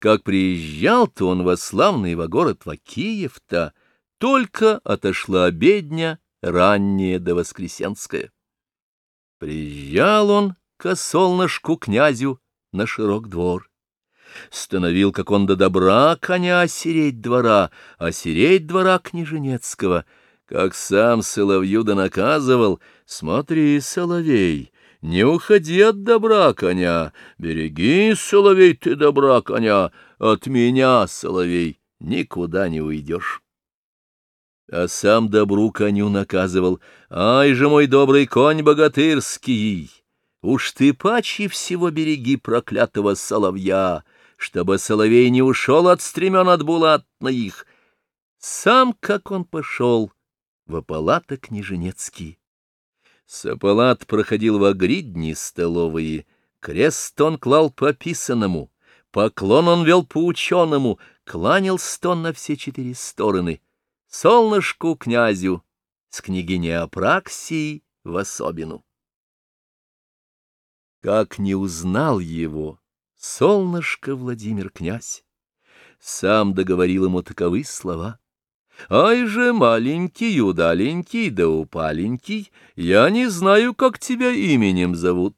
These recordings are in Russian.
Как приезжал-то он во славный во город Вакиев-то, только отошла обедня ранняя до воскресенская. Приезжал он к солнышку князю на широк двор. Становил, как он до добра, коня осереть двора, осереть двора княженецкого, как сам соловью да наказывал, смотри, соловей, не уходи от добра коня, береги, соловей, ты добра коня, от меня, соловей, никуда не уйдешь. А сам добру коню наказывал, ай же мой добрый конь богатырский, уж ты паче всего береги проклятого соловья, чтобы соловей не ушел от стремен от булатных. Сам, как он пошел, в аппалаты княженецкие. Сапалат проходил в гридни столовые, крест он клал по писанному, поклон он вел по ученому, кланялся он на все четыре стороны, солнышку князю, с княгиней Апраксией в особину. Как не узнал его, солнышко Владимир князь, сам договорил ему таковы слова. Ай же, маленький, удаленький, да упаленький, я не знаю, как тебя именем зовут.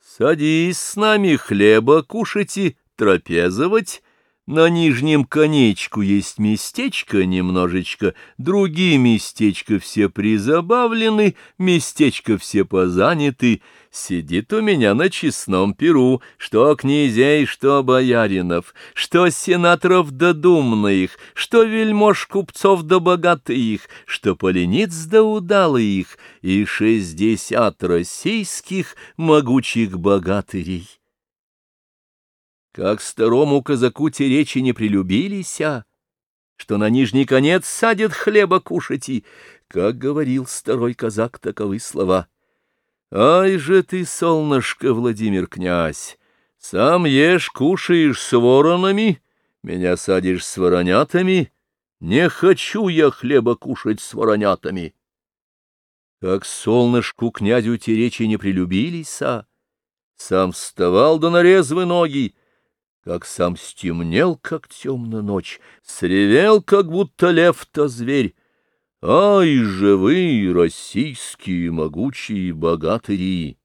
Садись с нами хлеба кушать и трапезовать, на нижнем конечку есть местечко немножечко, другие местечка все призабавлены, местечко все позаняты. Сидит у меня на честном перу, что князей, что бояринов, что сенаторов да думных, что вельмож купцов да богатых, что полениц да удалых, и шестьдесят российских могучих богатырей. Как старому казаку те речи не прилюбилися, что на нижний конец садит хлеба кушать и, как говорил старой казак, таковы слова. «Ай же ты, солнышко, Владимир князь, сам ешь, кушаешь с воронами, меня садишь с воронятами, не хочу я хлеба кушать с воронятами». Как солнышку князю те речи не прилюбились, сам вставал до нарезвы ноги, как сам стемнел, как темная ночь, сревел, как будто лев-то зверь. Ай же вы, российские могучие богатыри!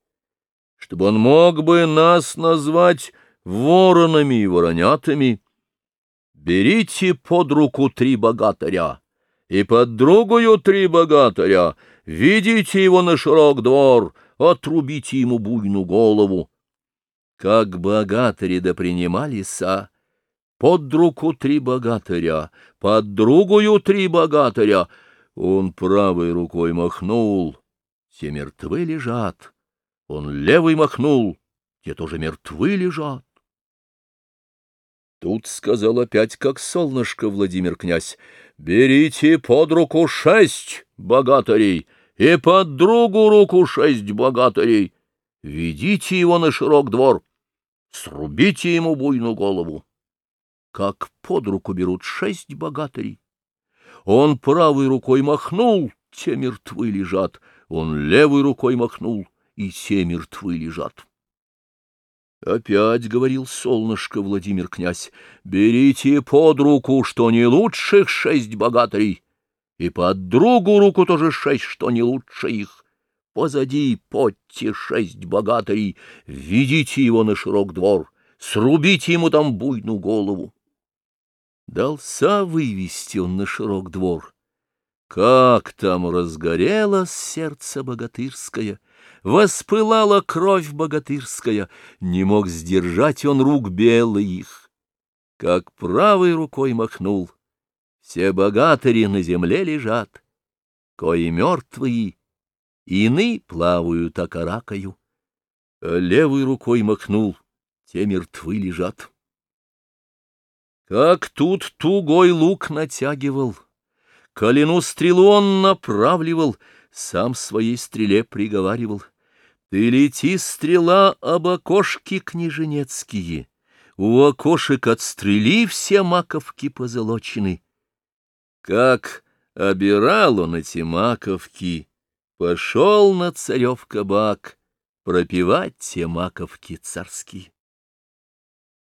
Чтобы он мог бы нас назвать воронами и воронятами, берите под руку три богатыря и под другую три богатыря, ведите его на широк двор, отрубите ему буйну голову, как богатыри да принимали са, под руку три богатыря, под другую три богатыря. Он правой рукой махнул, все мертвы лежат. Он левой махнул, те тоже мертвы лежат. Тут сказал опять, как солнышко Владимир князь, «Берите под руку шесть богатырей и под другу руку шесть богатырей. Ведите его на широк двор, Срубите ему буйную голову. Как под руку берут шесть богатырей. Он правой рукой махнул, те мертвы лежат. Он левой рукой махнул, и те мертвы лежат. Опять говорил солнышко Владимир князь, берите под руку, что не лучших шесть богатырей, и под другу руку тоже шесть, что не лучше их. Позади подте шесть богатырей, ведите его на широк двор, срубите ему там буйную голову. Дался вывести он на широк двор. Как там разгорелось сердце богатырское, воспылала кровь богатырская, не мог сдержать он рук белых. Как правой рукой махнул, все богатыри на земле лежат, кои мертвые, Ины плавают окаракаю. Левой рукой махнул, те мертвы лежат. Как тут тугой лук натягивал, колену стрелу он направливал, сам своей стреле приговаривал. Ты лети, стрела, об окошки княженецкие, у окошек отстрели все маковки позолочены. Как обирал он эти маковки, Пошел на царев кабак пропевать те маковки царские.